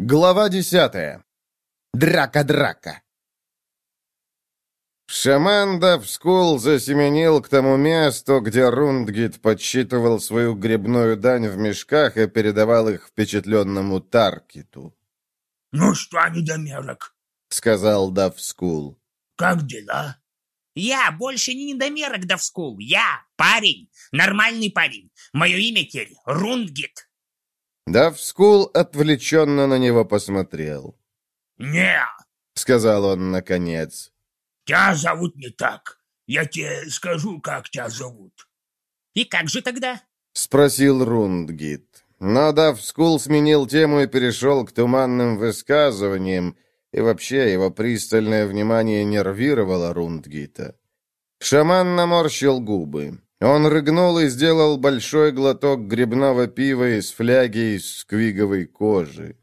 Глава десятая. Драка-драка. Шаман Давскул засеменил к тому месту, где Рундгит подсчитывал свою грибную дань в мешках и передавал их впечатленному Таркиту. «Ну что, недомерок?» — сказал Давскул. «Как дела?» «Я больше не недомерок, Давскул. Я парень, нормальный парень. Мое имя теперь Рундгит». Давскул отвлеченно на него посмотрел. «Не!» — сказал он наконец. «Тебя зовут не так. Я тебе скажу, как тебя зовут». «И как же тогда?» — спросил Рундгит. Но Давскул сменил тему и перешел к туманным высказываниям, и вообще его пристальное внимание нервировало Рундгита. Шаман наморщил губы. Он рыгнул и сделал большой глоток грибного пива из фляги из сквиговой кожи.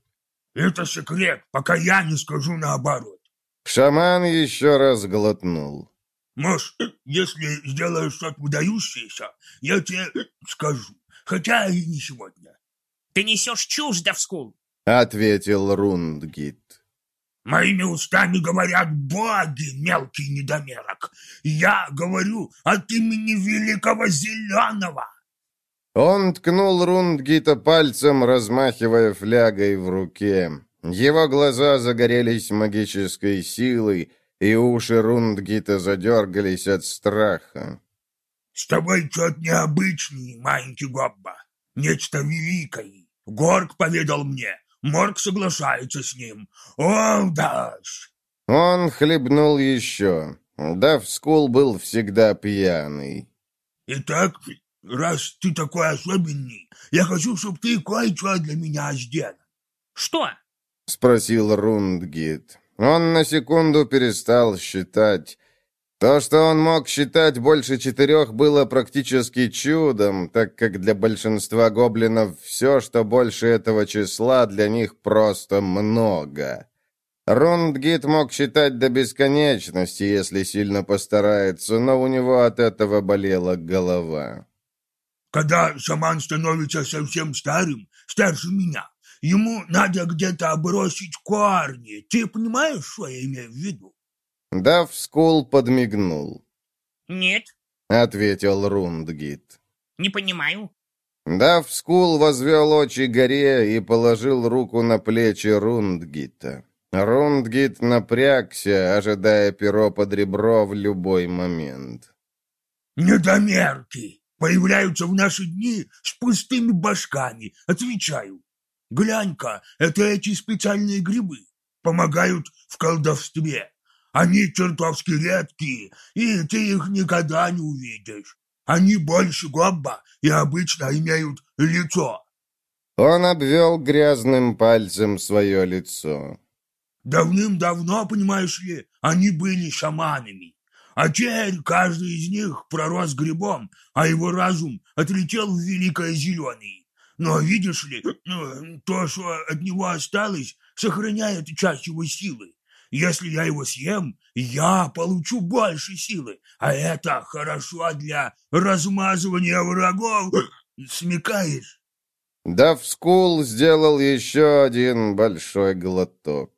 «Это секрет, пока я не скажу наоборот». Шаман еще раз глотнул. «Может, если сделаешь что-то выдающееся, я тебе скажу, хотя и не сегодня». «Ты несешь чушь, Давскул!» — ответил Рундгит. Моими устами говорят боги, мелкий недомерок. Я говорю от имени великого зеленого. Он ткнул Рундгита пальцем, размахивая флягой в руке. Его глаза загорелись магической силой, и уши Рундгита задергались от страха. «С тобой что-то необычное, маленький Гобба. Нечто великое. Горг поведал мне, Морг соглашается с ним. О, дашь!» Он хлебнул еще. Давскул был всегда пьяный. «Итак, раз ты такой особенный, я хочу, чтобы ты кое-что для меня сделал». «Что?» — спросил Рундгит. Он на секунду перестал считать. То, что он мог считать больше четырех, было практически чудом, так как для большинства гоблинов все, что больше этого числа, для них просто много. Рундгит мог считать до бесконечности, если сильно постарается, но у него от этого болела голова. «Когда шаман становится совсем старым, старше меня, ему надо где-то обросить корни. Ты понимаешь, что я имею в виду?» Давскул подмигнул. «Нет», — ответил Рундгит. «Не понимаю». Давскул возвел очи горе и положил руку на плечи Рундгита. Рундгит напрягся, ожидая перо под ребро в любой момент. «Недомерки! Появляются в наши дни с пустыми башками, отвечаю. Глянь-ка, это эти специальные грибы. Помогают в колдовстве. Они чертовски редкие, и ты их никогда не увидишь. Они больше гобба и обычно имеют лицо». Он обвел грязным пальцем свое лицо. «Давным-давно, понимаешь ли, они были шаманами. А теперь каждый из них пророс грибом, а его разум отлетел в великое зеленый. Но, видишь ли, ну, то, что от него осталось, сохраняет часть его силы. Если я его съем, я получу больше силы, а это хорошо для размазывания врагов. Смекаешь? Давскул сделал еще один большой глоток.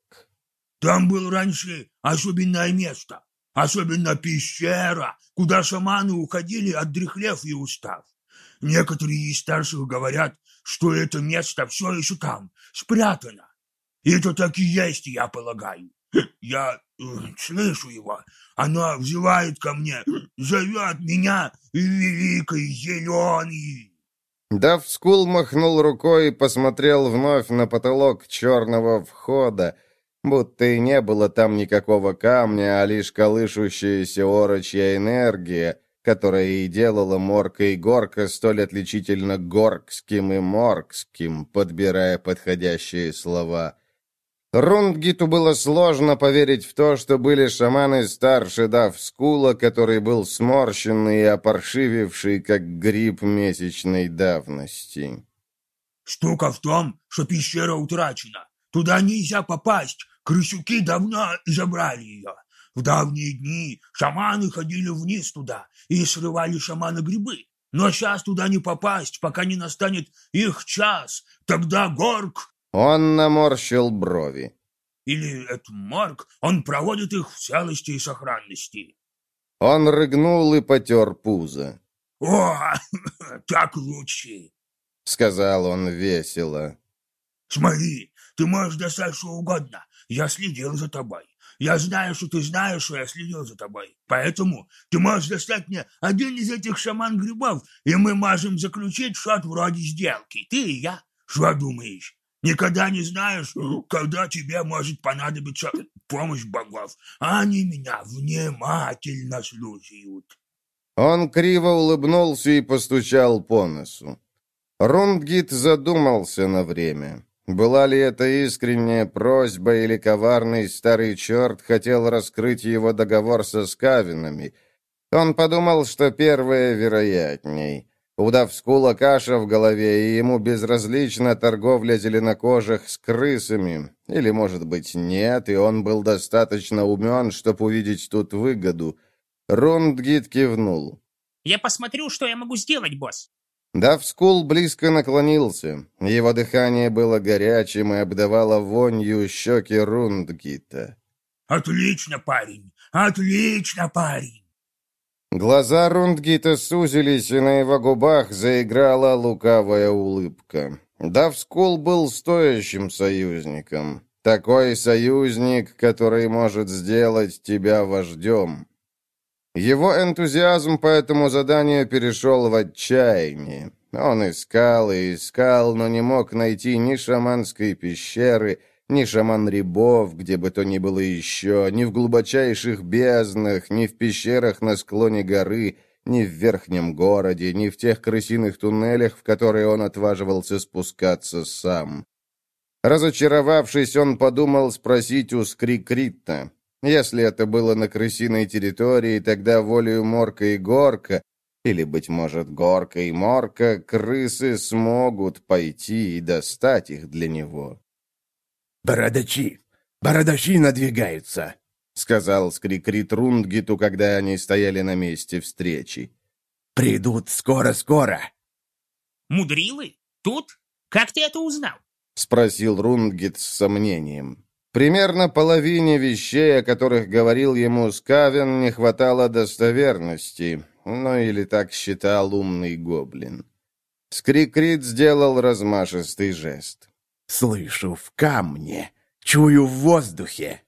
Там был раньше особенное место, особенно пещера, куда шаманы уходили, отдряхлев и устав. Некоторые из старших говорят, что это место все еще там, спрятано. Это так и есть, я полагаю. Я э, слышу его. Она взывает ко мне, зовет меня великий зеленый. Давскул махнул рукой и посмотрел вновь на потолок черного входа, будто и не было там никакого камня, а лишь колышущаяся орочья энергия, которая и делала Морка и Горка столь отличительно горкским и моркским, подбирая подходящие слова — Рундгиту было сложно поверить в то, что были шаманы старше Давскула, который был сморщенный и опоршививший, как гриб месячной давности. «Штука в том, что пещера утрачена. Туда нельзя попасть. Крысюки давно забрали ее. В давние дни шаманы ходили вниз туда и срывали шамана грибы. Но сейчас туда не попасть, пока не настанет их час. Тогда Горг Он наморщил брови. Или это Марк, он проводит их в целости и сохранности. Он рыгнул и потер пузо. «О, так лучше!» — сказал он весело. «Смотри, ты можешь достать что угодно. Я следил за тобой. Я знаю, что ты знаешь, что я следил за тобой. Поэтому ты можешь достать мне один из этих шаман-грибов, и мы можем заключить что-то вроде сделки. Ты и я. Что думаешь? Никогда не знаешь, когда тебе может понадобиться помощь богов. Они меня внимательно слушают. Он криво улыбнулся и постучал по носу. Рундгит задумался на время. Была ли это искренняя просьба или коварный старый черт хотел раскрыть его договор со скавинами? Он подумал, что первое вероятней. У Давскула каша в голове, и ему безразлична торговля зеленокожих с крысами. Или, может быть, нет, и он был достаточно умен, чтобы увидеть тут выгоду. Рундгит кивнул. «Я посмотрю, что я могу сделать, босс». Давскул близко наклонился. Его дыхание было горячим и обдавало вонью щеки Рундгита. «Отлично, парень! Отлично, парень!» Глаза Рундгита сузились, и на его губах заиграла лукавая улыбка. Давскул был стоящим союзником. Такой союзник, который может сделать тебя вождем. Его энтузиазм по этому заданию перешел в отчаяние. Он искал и искал, но не мог найти ни шаманской пещеры, ни шаман-рябов, где бы то ни было еще, ни в глубочайших безднах, ни в пещерах на склоне горы, ни в верхнем городе, ни в тех крысиных туннелях, в которые он отваживался спускаться сам. Разочаровавшись, он подумал спросить у Скрикрита, если это было на крысиной территории, тогда волею Морка и Горка, или, быть может, Горка и Морка, крысы смогут пойти и достать их для него. «Бородачи! Бородачи надвигаются!» — сказал Скрикрит Рундгиту, когда они стояли на месте встречи. «Придут скоро-скоро!» «Мудрилы? Тут? Как ты это узнал?» — спросил Рундгит с сомнением. Примерно половине вещей, о которых говорил ему Скавен, не хватало достоверности, ну или так считал умный гоблин. Скрикрит сделал размашистый жест. «Слышу в камне, чую в воздухе».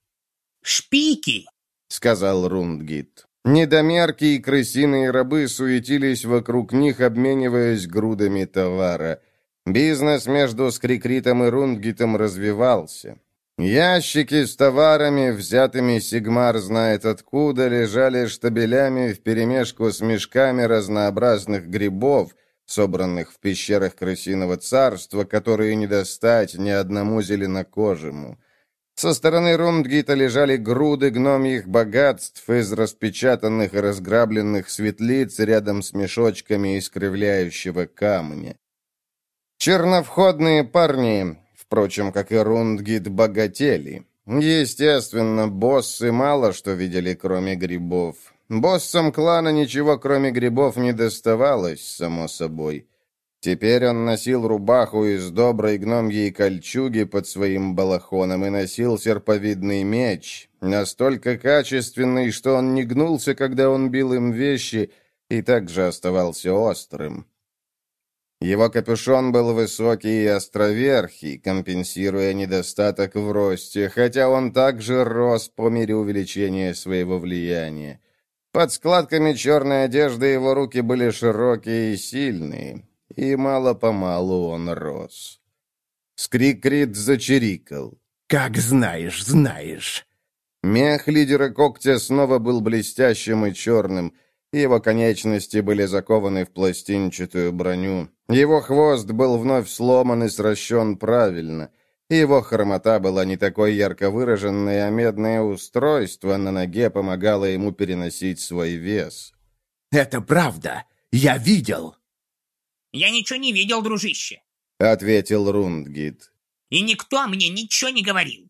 «Шпики!» — сказал Рундгит. Недомерки и крысиные рабы суетились вокруг них, обмениваясь грудами товара. Бизнес между Скрикритом и Рундгитом развивался. Ящики с товарами, взятыми Сигмар знает откуда, лежали штабелями вперемешку с мешками разнообразных грибов, собранных в пещерах крысиного царства, которые не достать ни одному зеленокожему. Со стороны Рундгита лежали груды гномьих богатств из распечатанных и разграбленных светлиц рядом с мешочками искривляющего камня. Черновходные парни, впрочем, как и Рундгит, богатели. Естественно, боссы мало что видели, кроме грибов. Боссам клана ничего, кроме грибов, не доставалось, само собой. Теперь он носил рубаху из доброй гномьей кольчуги под своим балахоном и носил серповидный меч, настолько качественный, что он не гнулся, когда он бил им вещи, и также оставался острым. Его капюшон был высокий и островерхий, компенсируя недостаток в росте, хотя он также рос по мере увеличения своего влияния. Под складками черной одежды его руки были широкие и сильные, и мало-помалу он рос. Скрикрит зачирикал. «Как знаешь, знаешь!» Мех лидера когтя снова был блестящим и черным — его конечности были закованы в пластинчатую броню. Его хвост был вновь сломан и сращен правильно. Его хромота была не такой ярко выраженной, а медное устройство на ноге помогало ему переносить свой вес. «Это правда! Я видел!» «Я ничего не видел, дружище!» — ответил Рундгит. «И никто мне ничего не говорил!»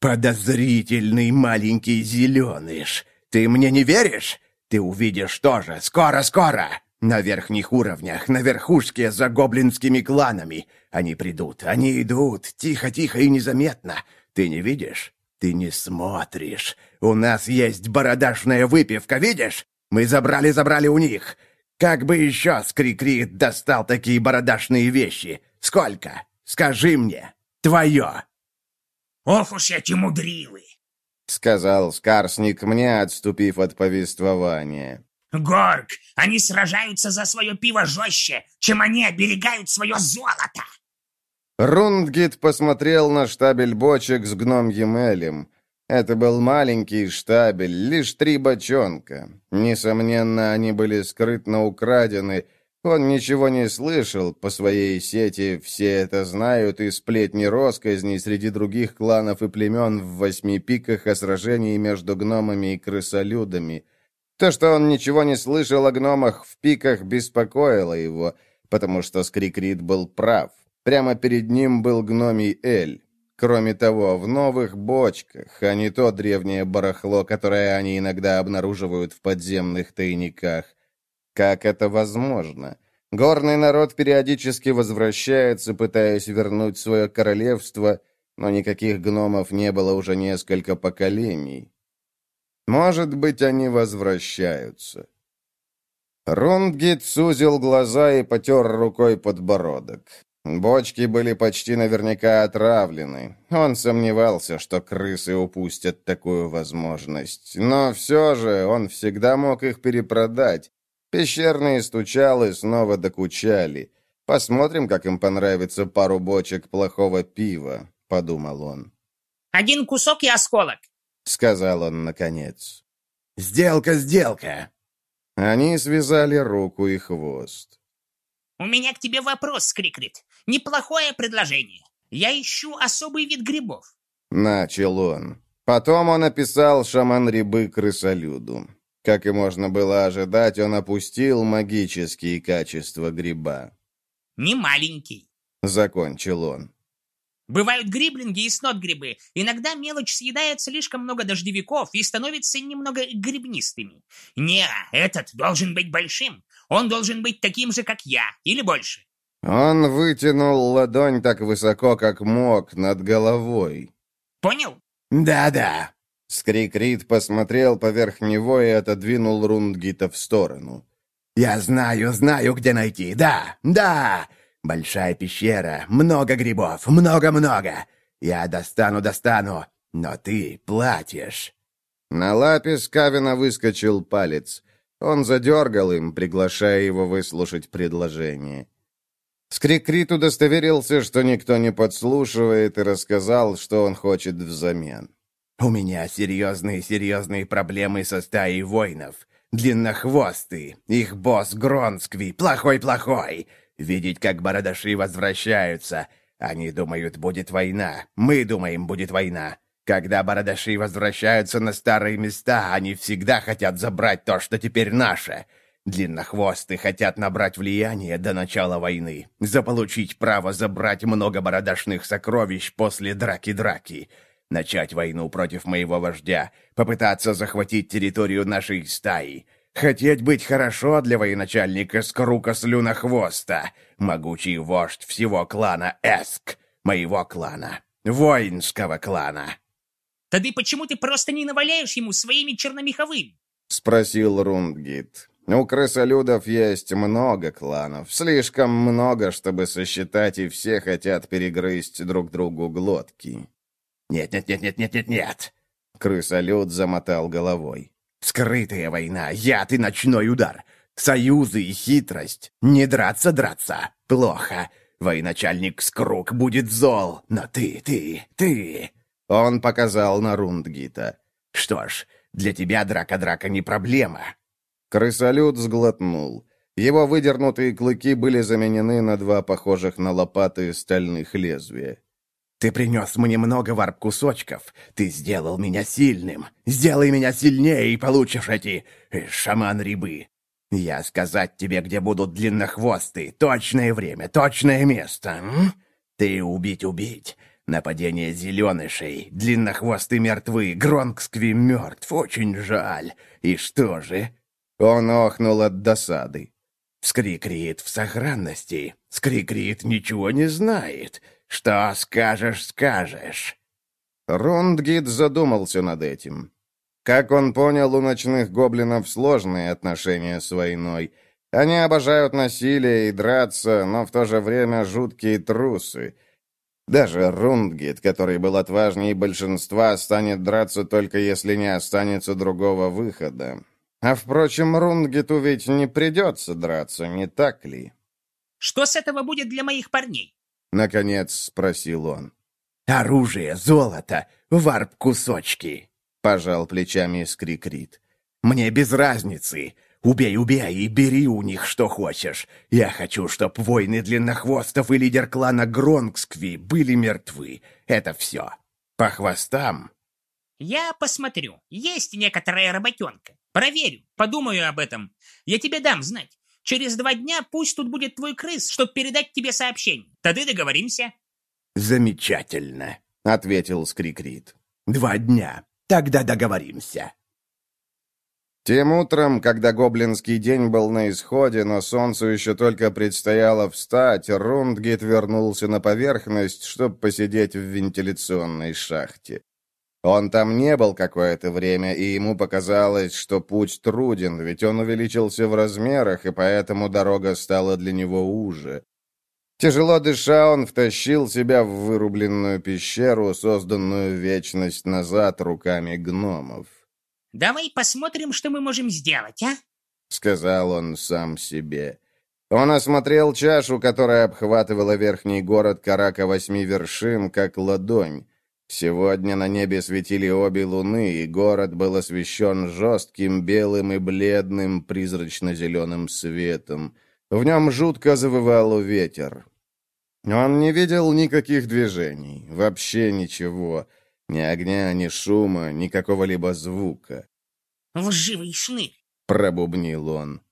«Подозрительный маленький зеленыш! Ты мне не веришь? Ты увидишь тоже, скоро-скоро! На верхних уровнях, на верхушке за гоблинскими кланами. Они придут, они идут, тихо-тихо и незаметно. Ты не видишь? Ты не смотришь. У нас есть бородашная выпивка, видишь? Мы забрали-забрали у них. Как бы еще Скрикри достал такие бородашные вещи? Сколько? Скажи мне. Твое. Ох уж эти мудрилы! — сказал Скарсник мне, отступив от повествования. Горг, они сражаются за свое пиво жестче, чем они оберегают свое золото. Рундгит посмотрел на штабель бочек с гномьим элем. Это был маленький штабель, лишь три бочонка. Несомненно, они были скрытно украдены. Он ничего не слышал, по своей сети все это знают, и сплетни росказней среди других кланов и племен в восьми пиках о сражении между гномами и крысолюдами. То, что он ничего не слышал о гномах в пиках, беспокоило его, потому что Скрикрит был прав. Прямо перед ним был гномий Эль. Кроме того, в новых бочках, а не то древнее барахло, которое они иногда обнаруживают в подземных тайниках. Как это возможно? Горный народ периодически возвращается, пытаясь вернуть свое королевство, но никаких гномов не было уже несколько поколений. Может быть, они возвращаются. Рундгит сузил глаза и потер рукой подбородок. Бочки были почти наверняка отравлены. Он сомневался, что крысы упустят такую возможность. Но все же он всегда мог их перепродать. Пещерные стучалы снова докучали. Посмотрим, как им понравится пару бочек плохого пива, подумал он. Один кусок и осколок, сказал он наконец. Сделка, сделка. Они связали руку и хвост. У меня к тебе вопрос, Скрикрит. Неплохое предложение. Я ищу особый вид грибов. Начал он. Потом он описал шаман-рябы крысолюду. Как и можно было ожидать, он опустил магические качества гриба. «Не маленький», — закончил он. Бывают гриблинги и снот-грибы. Иногда мелочь съедает слишком много дождевиков и становится немного грибнистыми. Не, этот должен быть большим. Он должен быть таким же, как я, или больше. Он вытянул ладонь так высоко, как мог, над головой. Понял? Да-да. Скрикрит посмотрел поверх него и отодвинул Рундгита в сторону. «Я знаю, знаю, где найти. Да, да. Большая пещера, много грибов, много-много. Я достану, достану, но ты платишь». На лапе Скавина выскочил палец. Он задергал им, приглашая его выслушать предложение. Скрикрит удостоверился, что никто не подслушивает, и рассказал, что он хочет взамен. «У меня серьезные-серьезные проблемы со стаей воинов. Длиннохвостые, их босс Гронскви, плохой-плохой. Видеть, как бородаши возвращаются. Они думают, будет война. Мы думаем, будет война. Когда бородаши возвращаются на старые места, они всегда хотят забрать то, что теперь наше. Длиннохвосты хотят набрать влияние до начала войны, заполучить право забрать много бородашных сокровищ после драки-драки, начать войну против моего вождя, попытаться захватить территорию нашей стаи. Хотеть быть хорошо для военачальника Скрука Слюнохвоста, могучий вождь всего клана Эск, моего клана, воинского клана. Тогда почему ты просто не наваляешь ему своими черномеховыми? Спросил Рундгит. У крысолюдов есть много кланов, слишком много, чтобы сосчитать, и все хотят перегрызть друг другу глотки. «Нет-нет-нет-нет-нет-нет-нет!» Крысолюд замотал головой. «Скрытая война, яд и ночной удар, союзы и хитрость. Не драться-драться. Плохо. Военачальник Скрук будет зол, но ты, ты, ты...» Он показал на Рундгита. «Что ж, для тебя драка-драка не проблема. Крысолют сглотнул. Его выдернутые клыки были заменены на два похожих на лопаты стальных лезвия. «Ты принес мне много варп-кусочков. Ты сделал меня сильным. Сделай меня сильнее и получишь эти... Э, шаман-рябы. Я сказать тебе, где будут длиннохвосты. Точное время, точное место. М? Ты убить-убить. Нападение зеленышей. Длиннохвосты мертвы. Гронкскви мертв. Очень жаль. И что же? Он охнул от досады. Скрикрит в сохранности. Скрикрит ничего не знает. Что скажешь, скажешь». Рундгит задумался над этим. Как он понял, у ночных гоблинов сложные отношения с войной. Они обожают насилие и драться, но в то же время жуткие трусы. Даже Рундгит, который был отважнее большинства, станет драться только если не останется другого выхода. А впрочем, Рундгиту ведь не придется драться, не так ли? Что с этого будет для моих парней? Наконец спросил он. «Оружие, золото, варп-кусочки!» — пожал плечами Скрикрит. «Мне без разницы. Убей, убей и бери у них что хочешь. Я хочу, чтоб воины длиннохвостов и лидер клана Гронгскви были мертвы. Это все. По хвостам?» Я посмотрю. Есть некоторая работенка. Проверю, подумаю об этом. Я тебе дам знать. Через два дня пусть тут будет твой крыс, чтобы передать тебе сообщение. Тогда договоримся». «Замечательно», — ответил Скрикрит. «Два дня. Тогда договоримся». Тем утром, когда гоблинский день был на исходе, но солнцу еще только предстояло встать, Рундгит вернулся на поверхность, чтобы посидеть в вентиляционной шахте. Он там не был какое-то время, и ему показалось, что путь труден, ведь он увеличился в размерах, и поэтому дорога стала для него уже. Тяжело дыша, он втащил себя в вырубленную пещеру, созданную вечность назад руками гномов. «Давай посмотрим, что мы можем сделать, а?» — сказал он сам себе. Он осмотрел чашу, которая обхватывала верхний город Карака восьми вершин, как ладонь. Сегодня на небе светили обе луны, и город был освещен жестким белым и бледным призрачно-зеленым светом. В нем жутко завывал ветер. Он не видел никаких движений, вообще ничего. Ни огня, ни шума, ни какого-либо звука. «Лживый шнырь!» — пробубнил он.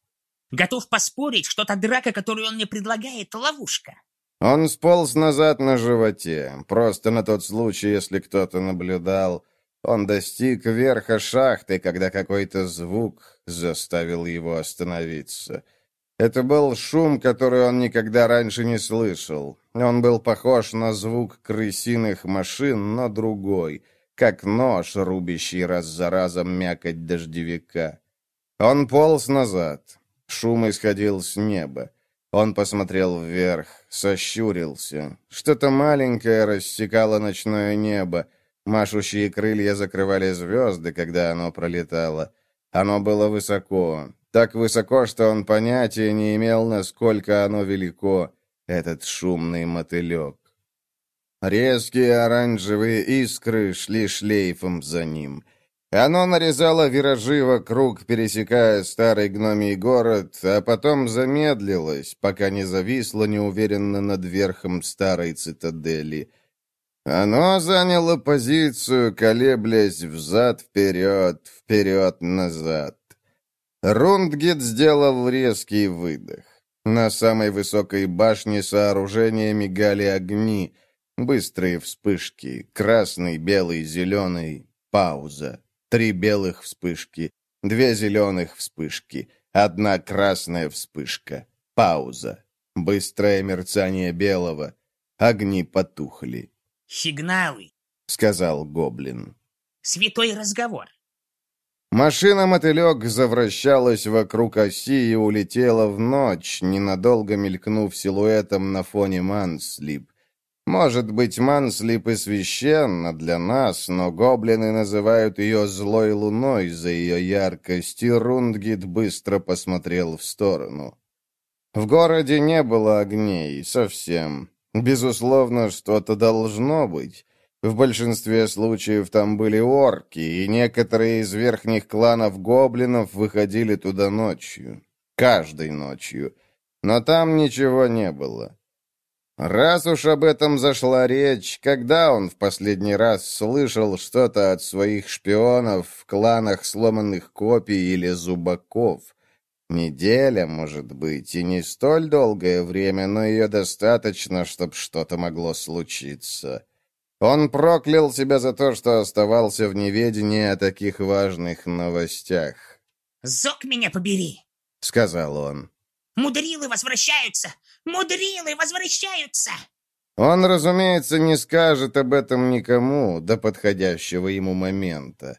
«Готов поспорить, что та драка, которую он мне предлагает, — ловушка. Он сполз назад на животе, просто на тот случай, если кто-то наблюдал. Он достиг верха шахты, когда какой-то звук заставил его остановиться. Это был шум, который он никогда раньше не слышал. Он был похож на звук крысиных машин, но другой, как нож, рубящий раз за разом мякоть дождевика. Он полз назад. Шум исходил с неба. Он посмотрел вверх, сощурился. Что-то маленькое рассекало ночное небо. Машущие крылья закрывали звезды, когда оно пролетало. Оно было высоко. Так высоко, что он понятия не имел, насколько оно велико, этот шумный мотылек. Резкие оранжевые искры шли шлейфом за ним — оно нарезало виражи вокруг, пересекая старый гномий город, а потом замедлилось, пока не зависло неуверенно над верхом старой цитадели. Оно заняло позицию, колеблясь взад-вперед, вперед-назад. Рундгит сделал резкий выдох. На самой высокой башне сооружения мигали огни, быстрые вспышки, красный, белый, зеленый, пауза. Три белых вспышки, две зеленых вспышки, одна красная вспышка. Пауза. Быстрое мерцание белого. Огни потухли. «Сигналы», — сказал гоблин. «Святой разговор». Машина-мотылек завращалась вокруг оси и улетела в ночь, ненадолго мелькнув силуэтом на фоне Манслип. Может быть, Манслип и священна для нас, но гоблины называют ее злой луной за ее яркость, и Рундгит быстро посмотрел в сторону. В городе не было огней, совсем. Безусловно, что-то должно быть. В большинстве случаев там были орки, и некоторые из верхних кланов гоблинов выходили туда ночью. Каждой ночью. Но там ничего не было. Раз уж об этом зашла речь, когда он в последний раз слышал что-то от своих шпионов в кланах сломанных копий или зубаков? Неделя, может быть, и не столь долгое время, но ее достаточно, чтобы что-то могло случиться. Он проклял себя за то, что оставался в неведении о таких важных новостях. «Зок меня побери!» — сказал он. Мудрилы возвращаются! Мудрилы возвращаются!» Он, разумеется, не скажет об этом никому до подходящего ему момента.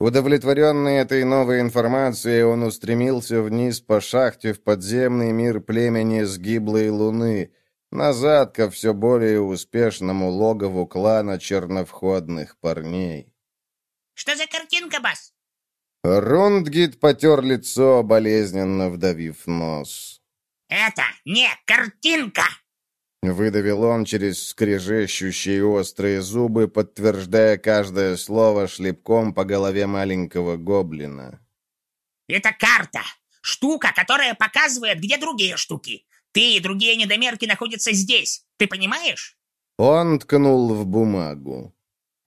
Удовлетворенный этой новой информацией, он устремился вниз по шахте в подземный мир племени Сгиблой Луны, назад ко все более успешному логову клана черновходных парней. «Что за картинка, Бас?» Рундгит потер лицо, болезненно вдавив нос. «Это не картинка!» Выдавил он через скрежещущие острые зубы, подтверждая каждое слово шлепком по голове маленького гоблина. «Это карта! Штука, которая показывает, где другие штуки. Ты и другие недомерки находятся здесь. Ты понимаешь?» Он ткнул в бумагу.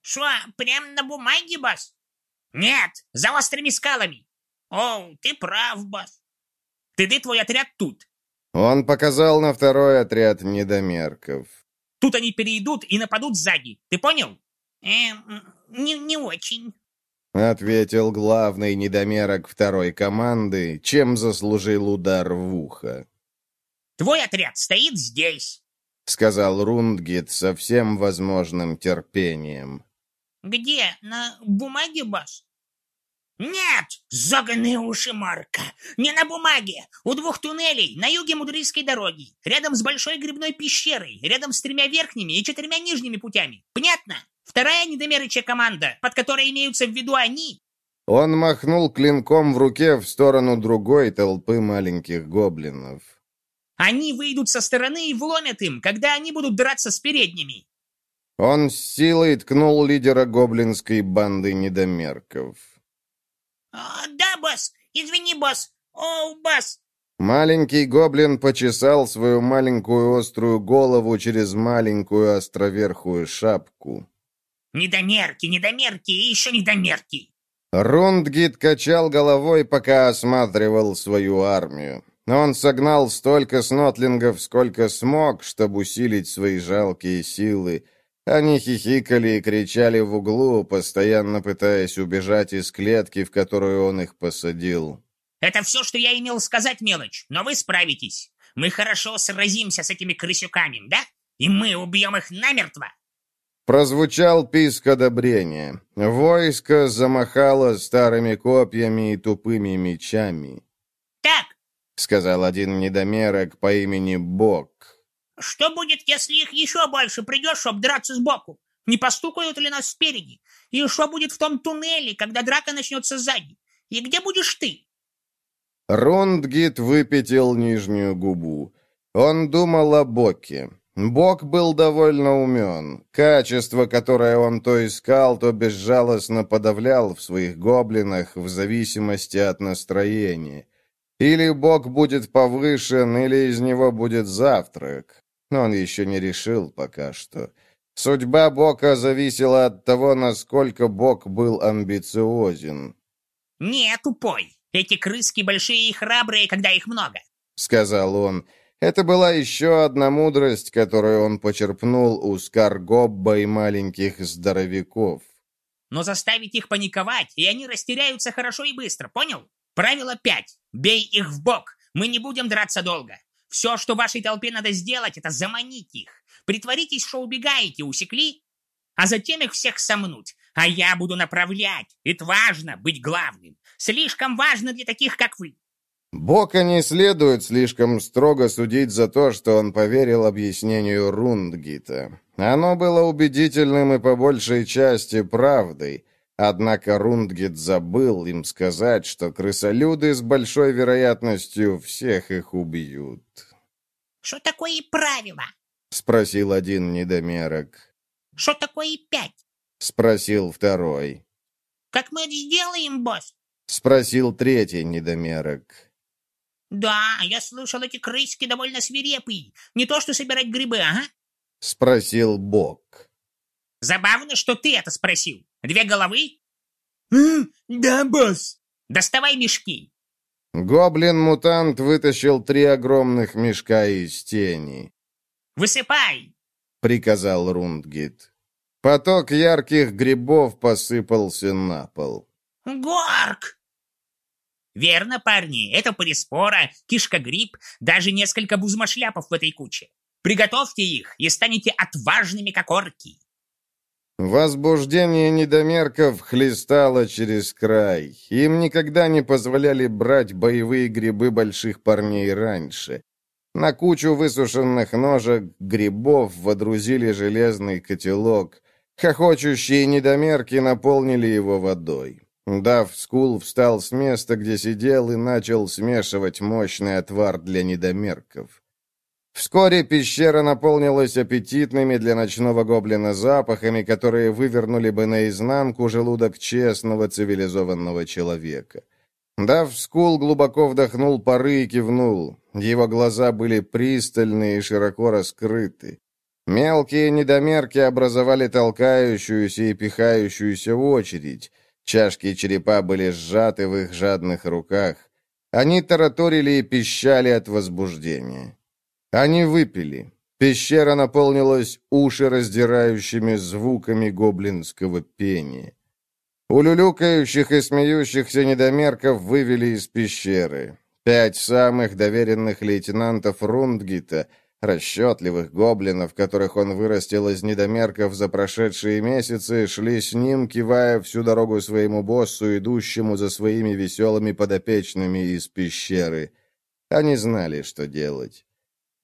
«Шо, прям на бумаге, босс?» «Нет, за острыми скалами!» «О, ты прав, босс!» «Ты, ты, твой отряд тут!» Он показал на второй отряд недомерков. «Тут они перейдут и нападут сзади, ты понял?» «Эм, не, не очень», — ответил главный недомерок второй команды, чем заслужил удар в ухо. «Твой отряд стоит здесь», — сказал Рундгит со всем возможным терпением. «Где? На бумаге, босс?» «Нет, заганные уши Марка! Не на бумаге! У двух туннелей на юге Мудрийской дороги, рядом с большой грибной пещерой, рядом с тремя верхними и четырьмя нижними путями. Понятно? Вторая недомерычья команда, под которой имеются в виду они...» Он махнул клинком в руке в сторону другой толпы маленьких гоблинов. «Они выйдут со стороны и вломят им, когда они будут драться с передними!» Он с силой ткнул лидера гоблинской банды недомерков. А, «Да, босс! Извини, босс! О, босс!» Маленький гоблин почесал свою маленькую острую голову через маленькую островерхую шапку. «Недомерки, недомерки и еще недомерки!» Рундгит качал головой, пока осматривал свою армию. Он согнал столько снотлингов, сколько смог, чтобы усилить свои жалкие силы, они хихикали и кричали в углу, постоянно пытаясь убежать из клетки, в которую он их посадил. «Это все, что я имел сказать, мелочь, но вы справитесь. Мы хорошо сразимся с этими крысюками, да? И мы убьем их намертво!» Прозвучал писк одобрения. Войско замахало старыми копьями и тупыми мечами. «Так!» — сказал один недомерок по имени Бог. Что будет, если их еще больше придешь, чтоб драться сбоку? Не постукают ли нас спереди? И что будет в том туннеле, когда драка начнется сзади? И где будешь ты?» Рундгит выпятил нижнюю губу. Он думал о Боке. Бог был довольно умен. Качество, которое он то искал, то безжалостно подавлял в своих гоблинах в зависимости от настроения. Или Бог будет повышен, или из него будет завтрак но он еще не решил пока что. Судьба Бока зависела от того, насколько Бог был амбициозен. «Не, тупой. Эти крыски большие и храбрые, когда их много», — сказал он. Это была еще одна мудрость, которую он почерпнул у Скаргобба и маленьких здоровяков. «Но заставить их паниковать, и они растеряются хорошо и быстро, понял? Правило пять. Бей их в бок. Мы не будем драться долго. Все, что вашей толпе надо сделать, это заманить их. Притворитесь, что убегаете, усекли? А затем их всех сомнуть. А я буду направлять. Это важно, быть главным. Слишком важно для таких, как вы. Бока не следует слишком строго судить за то, что он поверил объяснению Рундгита. Оно было убедительным и по большей части правдой. Однако Рундгит забыл им сказать, что крысолюды с большой вероятностью всех их убьют. «Что такое правило?» — спросил один недомерок. «Что такое пять?» — спросил второй. «Как мы это сделаем, босс?» — спросил третий недомерок. «Да, я слышал, эти крыски довольно свирепые. Не то, что собирать грибы, ага?» — спросил Бог. «Забавно, что ты это спросил. Две головы?» «Да, босс». «Доставай мешки». Гоблин-мутант вытащил три огромных мешка из тени. «Высыпай!» — приказал Рундгит. Поток ярких грибов посыпался на пол. «Горк!» Верно, парни, это париспора, кишкогриб, даже несколько бузмашляпов в этой куче. Приготовьте их и станете отважными, как орки. Возбуждение недомерков хлестало через край. Им никогда не позволяли брать боевые грибы больших парней раньше. На кучу высушенных ножек грибов водрузили железный котелок. Хохочущие недомерки наполнили его водой. Дав Скул встал с места, где сидел, и начал смешивать мощный отвар для недомерков. Вскоре пещера наполнилась аппетитными для ночного гоблина запахами, которые вывернули бы наизнанку желудок честного цивилизованного человека. Дав Скул глубоко вдохнул пары и кивнул. Его глаза были пристальные и широко раскрыты. Мелкие недомерки образовали толкающуюся и пихающуюся очередь. Чашки черепа были сжаты в их жадных руках. Они тараторили и пищали от возбуждения. Они выпили. Пещера наполнилась уши раздирающими звуками гоблинского пения. Улюлюкающих и смеющихся недомерков вывели из пещеры. Пять самых доверенных лейтенантов Рундгита — Расчетливых гоблинов, которых он вырастил из недомерков за прошедшие месяцы, шли с ним, кивая всю дорогу своему боссу, идущему за своими веселыми подопечными из пещеры. Они знали, что делать.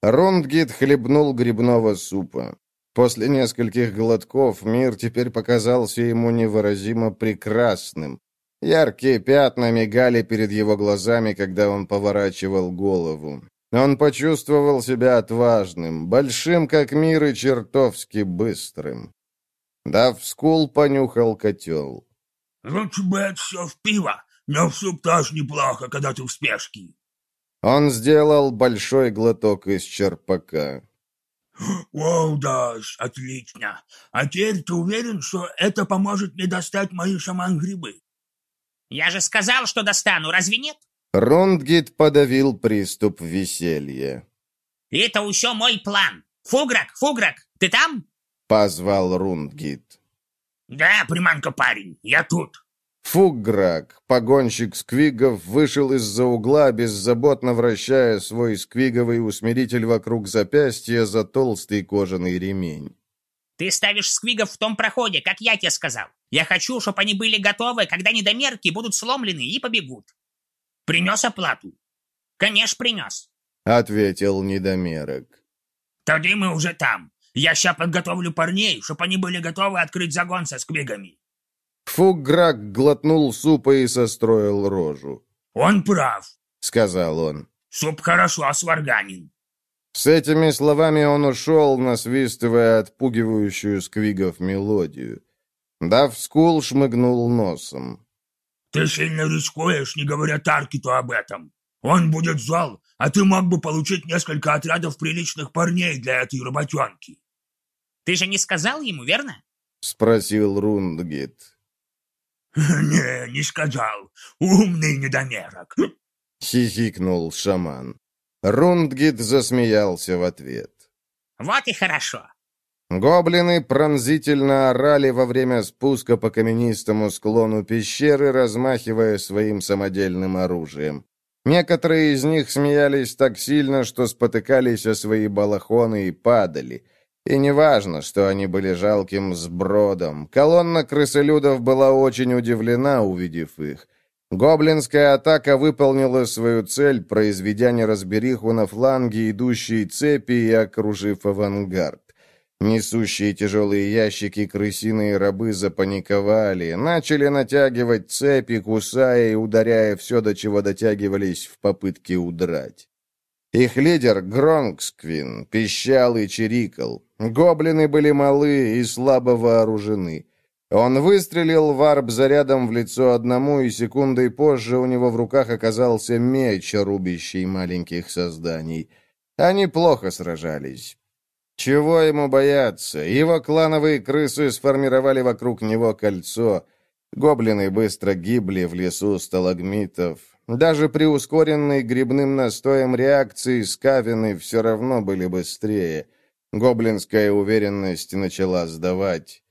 Рундгит хлебнул грибного супа. После нескольких глотков мир теперь показался ему невыразимо прекрасным. Яркие пятна мигали перед его глазами, когда он поворачивал голову. Он почувствовал себя отважным, большим, как мир, и чертовски быстрым. Дав скул понюхал котел. «Лучше бы это все в пиво, но в суп тоже неплохо, когда ты в спешке». Он сделал большой глоток из черпака. «О, да, отлично. А теперь ты уверен, что это поможет мне достать мои шаман-грибы?» «Я же сказал, что достану, разве нет?» Рундгит подавил приступ веселья. «Это еще мой план. Фуграк, Фуграк, ты там?» — позвал Рундгит. «Да, приманка парень, я тут». Фуграк, погонщик сквигов, вышел из-за угла, беззаботно вращая свой сквиговый усмиритель вокруг запястья за толстый кожаный ремень. «Ты ставишь сквигов в том проходе, как я тебе сказал. Я хочу, чтобы они были готовы, когда недомерки будут сломлены и побегут. Принес оплату?» «Конечно, принес», — ответил недомерок. «Тогда мы уже там. Я ща подготовлю парней, чтобы они были готовы открыть загон со сквигами». Фуграк глотнул супа и состроил рожу. «Он прав», — сказал он. «Суп хорошо сварганин». С этими словами он ушел, насвистывая отпугивающую сквигов мелодию. Дав скул шмыгнул носом. Ты сильно рискуешь, не говоря Таркиту об этом. Он будет зол, а ты мог бы получить несколько отрядов приличных парней для этой работенки. Ты же не сказал ему, верно? Спросил Рундгит. Не, не сказал. Умный недомерок. Хихикнул шаман. Рундгит засмеялся в ответ. Вот и хорошо. Гоблины пронзительно орали во время спуска по каменистому склону пещеры, размахивая своим самодельным оружием. Некоторые из них смеялись так сильно, что спотыкались о свои балахоны и падали. И неважно, что они были жалким сбродом, колонна крысолюдов была очень удивлена, увидев их. Гоблинская атака выполнила свою цель, произведя неразбериху на фланге идущей цепи и окружив авангард. Несущие тяжелые ящики крысиные рабы запаниковали, начали натягивать цепи, кусая и ударяя все, до чего дотягивались в попытке удрать. Их лидер, Гронгсквин, пищал и чирикал. Гоблины были малы и слабо вооружены. Он выстрелил варп зарядом в лицо одному, и секундой позже у него в руках оказался меч, рубящий маленьких созданий. Они плохо сражались. Чего ему бояться? Его клановые крысы сформировали вокруг него кольцо. Гоблины быстро гибли в лесу сталагмитов. Даже при ускоренной грибным настоем реакции скавины все равно были быстрее. Гоблинская уверенность начала сдавать.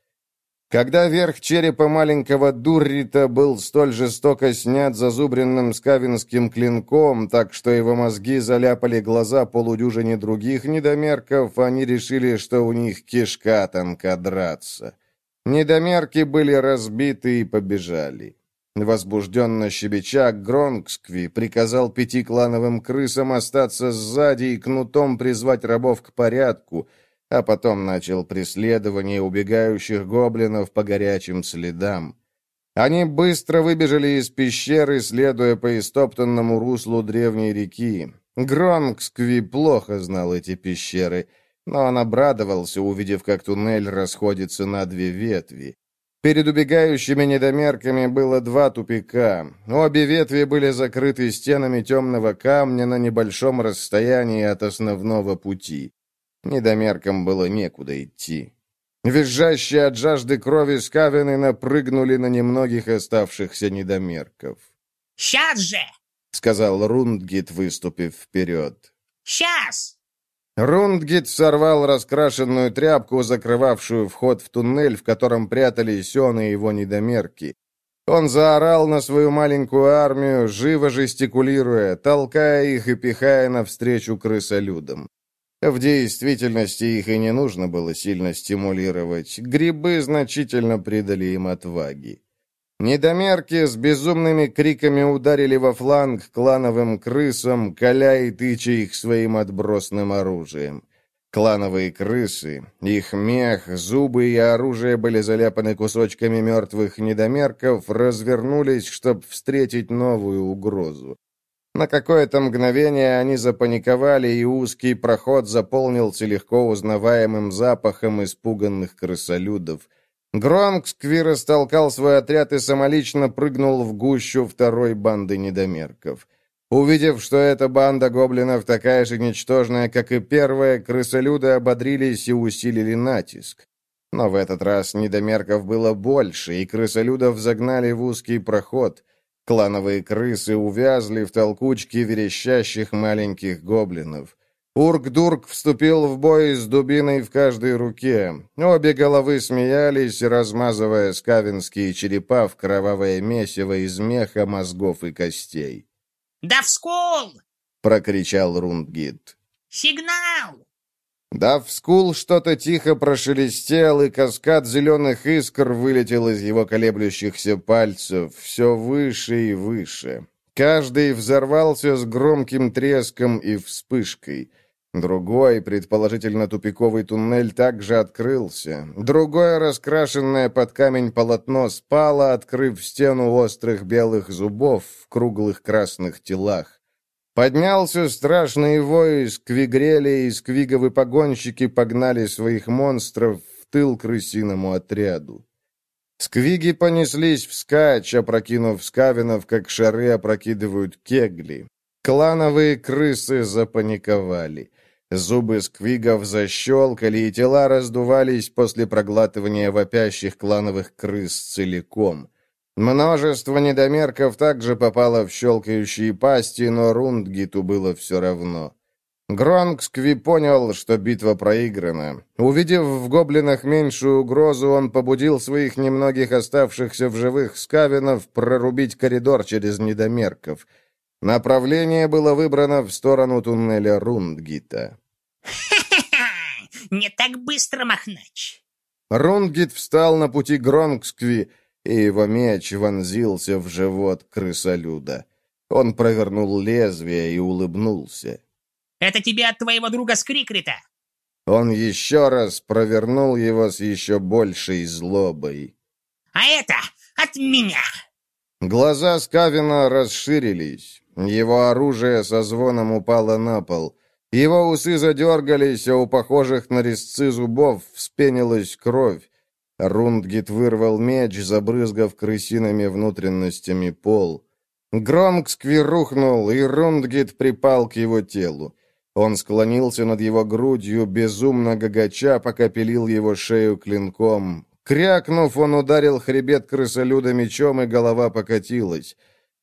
Когда верх черепа маленького Дуррита был столь жестоко снят зазубренным скавинским клинком, так что его мозги заляпали глаза полудюжине других недомерков, они решили, что у них кишка тонка драться. Недомерки были разбиты и побежали. Возбужденно щебеча, Гронгскви приказал пяти клановым крысам остаться сзади и кнутом призвать рабов к порядку — а потом начал преследование убегающих гоблинов по горячим следам. Они быстро выбежали из пещеры, следуя по истоптанному руслу древней реки. Гронгскви плохо знал эти пещеры, но он обрадовался, увидев, как туннель расходится на две ветви. Перед убегающими недомерками было два тупика. Обе ветви были закрыты стенами темного камня на небольшом расстоянии от основного пути. Недомеркам было некуда идти. Визжащие от жажды крови скавины напрыгнули на немногих оставшихся недомерков. «Сейчас же!» — сказал Рундгит, выступив вперед. «Сейчас!» Рундгит сорвал раскрашенную тряпку, закрывавшую вход в туннель, в котором прятались он и его недомерки. Он заорал на свою маленькую армию, живо жестикулируя, толкая их и пихая навстречу крысолюдам. В действительности их и не нужно было сильно стимулировать. Грибы значительно придали им отваги. Недомерки с безумными криками ударили во фланг клановым крысам, коля и тыча их своим отбросным оружием. Клановые крысы, их мех, зубы и оружие были заляпаны кусочками мертвых недомерков, развернулись, чтобы встретить новую угрозу. На какое-то мгновение они запаниковали, и узкий проход заполнился легко узнаваемым запахом испуганных крысолюдов. Гронгскви растолкал свой отряд и самолично прыгнул в гущу второй банды недомерков. Увидев, что эта банда гоблинов такая же ничтожная, как и первая, крысолюды ободрились и усилили натиск. Но в этот раз недомерков было больше, и крысолюдов загнали в узкий проход — Клановые крысы увязли в толкучке верещащих маленьких гоблинов. Урк-Дурк вступил в бой с дубиной в каждой руке. Обе головы смеялись, размазывая скавинские черепа в кровавое месиво из меха, мозгов и костей. «Да в скул!» — прокричал Рундгит. «Сигнал!» Дав скул, что-то тихо прошелестел, и каскад зеленых искр вылетел из его колеблющихся пальцев все выше и выше. Каждый взорвался с громким треском и вспышкой. Другой, предположительно тупиковый туннель, также открылся. Другое, раскрашенное под камень полотно, спало, открыв стену острых белых зубов в круглых красных телах. Поднялся страшный вой, сквигрели и сквиговы погонщики погнали своих монстров в тыл крысиному отряду. Сквиги понеслись вскачь, опрокинув скавинов, как шары опрокидывают кегли. Клановые крысы запаниковали. Зубы сквигов защелкали, и тела раздувались после проглатывания вопящих клановых крыс целиком. Множество недомерков также попало в щелкающие пасти, но Рундгиту было все равно. Гронгскви понял, что битва проиграна. Увидев в гоблинах меньшую угрозу, он побудил своих немногих оставшихся в живых скавинов прорубить коридор через недомерков. Направление было выбрано в сторону туннеля Рундгита. «Ха-ха-ха! Не так быстро, Махнач!» Рундгит встал на пути Гронгскви, и его меч вонзился в живот крысолюда. Он провернул лезвие и улыбнулся. «Это тебе от твоего друга Скрикрита!» Он еще раз провернул его с еще большей злобой. «А это от меня!» Глаза Скавина расширились. Его оружие со звоном упало на пол. Его усы задергались, а у похожих на резцы зубов вспенилась кровь. Рундгит вырвал меч, забрызгав крысиными внутренностями пол. Громкскви рухнул, и Рундгит припал к его телу. Он склонился над его грудью, безумно гагача, пока пилил его шею клинком. Крякнув, он ударил хребет крысолюда мечом, и голова покатилась.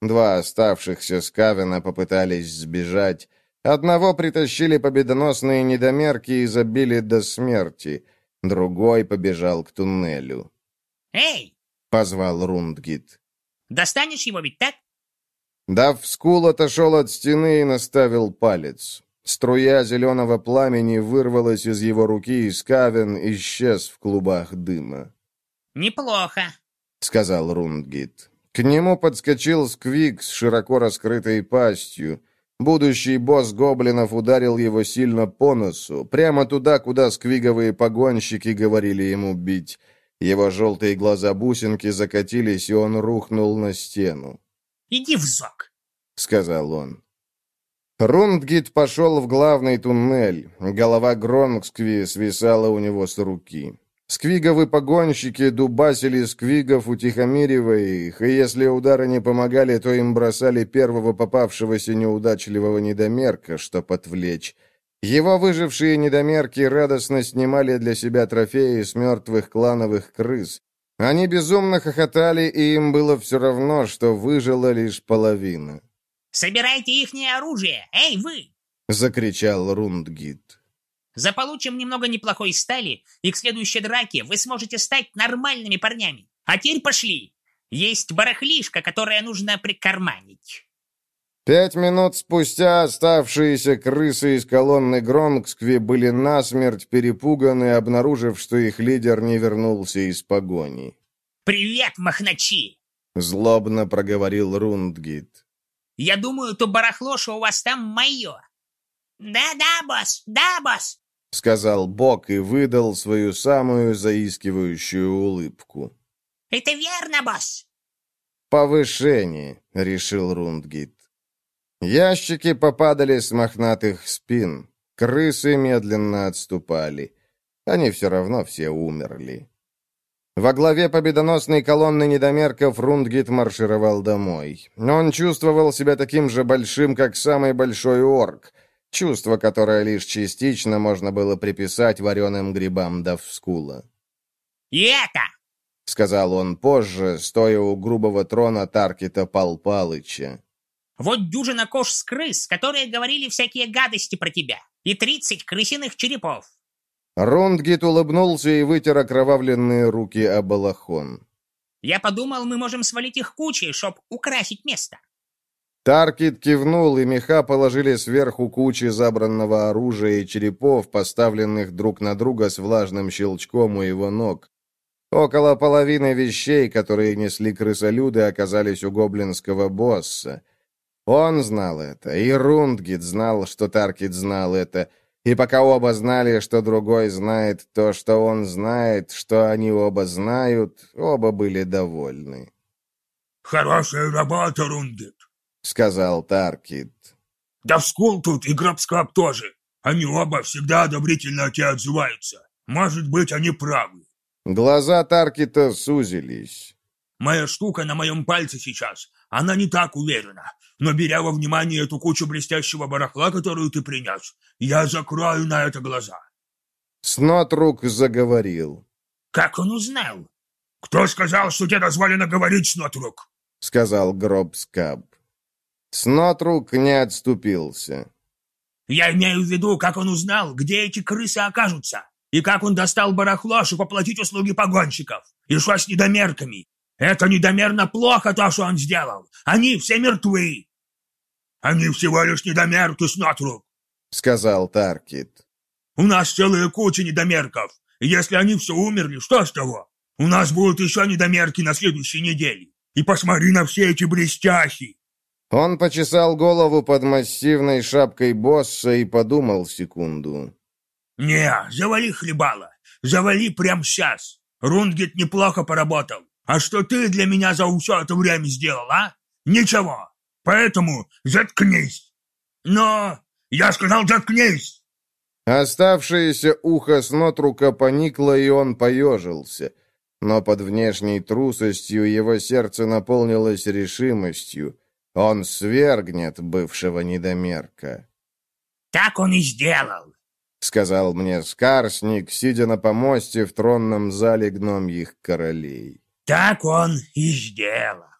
Два оставшихся скавена попытались сбежать. Одного притащили победоносные недомерки и забили до смерти. Другой побежал к туннелю. Эй, — позвал Рундгит. достанешь его ведь так? Давскул отошел от стены и наставил палец. Струя зеленого пламени вырвалась из его руки, и Скавен исчез в клубах дыма. Неплохо. — сказал Рундгит. К нему подскочил Сквик с широко раскрытой пастью. Будущий босс гоблинов ударил его сильно по носу, прямо туда, куда сквиговые погонщики говорили ему бить. Его желтые глаза-бусинки закатились, и он рухнул на стену. Иди в зок. — сказал он. Рундгит пошел в главный туннель. Голова Гронгскви свисала у него с руки. Сквиговы погонщики дубасили сквигов, утихомиривая их, и если удары не помогали, то им бросали первого попавшегося неудачливого недомерка, чтоб отвлечь. Его выжившие недомерки радостно снимали для себя трофеи с мертвых клановых крыс. Они безумно хохотали, и им было все равно, что выжила лишь половина. Собирайте ихнее оружие. Эй, вы! — закричал Рундгит. Заполучим немного неплохой стали, и к следующей драке вы сможете стать нормальными парнями. А теперь пошли. Есть барахлишка, которое нужно прикарманить. Пять минут спустя оставшиеся крысы из колонны Гронгскви были насмерть перепуганы, обнаружив, что их лидер не вернулся из погони. «Привет, махначи!» — злобно проговорил Рундгит. «Я думаю, то барахло, что у вас там мое». «Да-да, босс, да, босс!» — сказал Бог и выдал свою самую заискивающую улыбку. «Это верно, босс!» «Повышение», — решил Рундгит. Ящики попадали с мохнатых спин. Крысы медленно отступали. Они все равно все умерли. Во главе победоносной колонны недомерков Рундгит маршировал домой. Он чувствовал себя таким же большим, как самый большой орк. Чувство, которое лишь частично можно было приписать вареным грибам Давскула. «И это!» — сказал он позже, стоя у грубого трона Таркита Пал Палыча. Вот дюжина кош с крыс, которые говорили всякие гадости про тебя. И тридцать крысиных черепов. Рундгит улыбнулся и вытер окровавленные руки о балахон. Я подумал, мы можем свалить их кучей, чтоб украсить место. Таркит кивнул, и меха положили сверху кучи забранного оружия и черепов, поставленных друг на друга с влажным щелчком у его ног. Около половины вещей, которые несли крысолюды, оказались у гоблинского босса. Он знал это, и Рундгит знал, что Таркит знал это, и пока оба знали, что другой знает то, что он знает, что они оба знают, оба были довольны. «Хорошая работа, Рундгит», — сказал Таркит. «Да вскул тут и Гробскап тоже. Они оба всегда одобрительно о тебе отзываются. Может быть, они правы». Глаза Таркита сузились. «Моя штука на моем пальце сейчас. Она не так уверена. Но беря во внимание эту кучу блестящего барахла, которую ты принес, я закрою на это глаза. Снотрук заговорил. Как он узнал? Кто сказал, что тебе дозволено говорить, Снотрук? Сказал Гробскаб. Снотрук не отступился. Я имею в виду, как он узнал, где эти крысы окажутся, и как он достал барахло, чтобы оплатить услуги погонщиков, и что с недомерками. Это недомерно плохо, то, что он сделал. Они все мертвы. Они всего лишь недомерки, Снотрук, — сказал Таркит. У нас целая куча недомерков. И если они все умерли, что с того? У нас будут еще недомерки на следующей неделе. И посмотри на все эти блестящие. Он почесал голову под массивной шапкой босса и подумал секунду. «Не, завали хлебало. Завали прямо сейчас. Рундгет неплохо поработал. А что ты для меня за все это время сделал, а? Ничего. Поэтому заткнись. Но я сказал заткнись. Оставшееся ухо Снотрука поникло, и он поежился. Но под внешней трусостью его сердце наполнилось решимостью. Он свергнет бывшего недомерка. «Так он и сделал», — сказал мне Скарсник, сидя на помосте в тронном зале гномьих королей. Так он и сделал.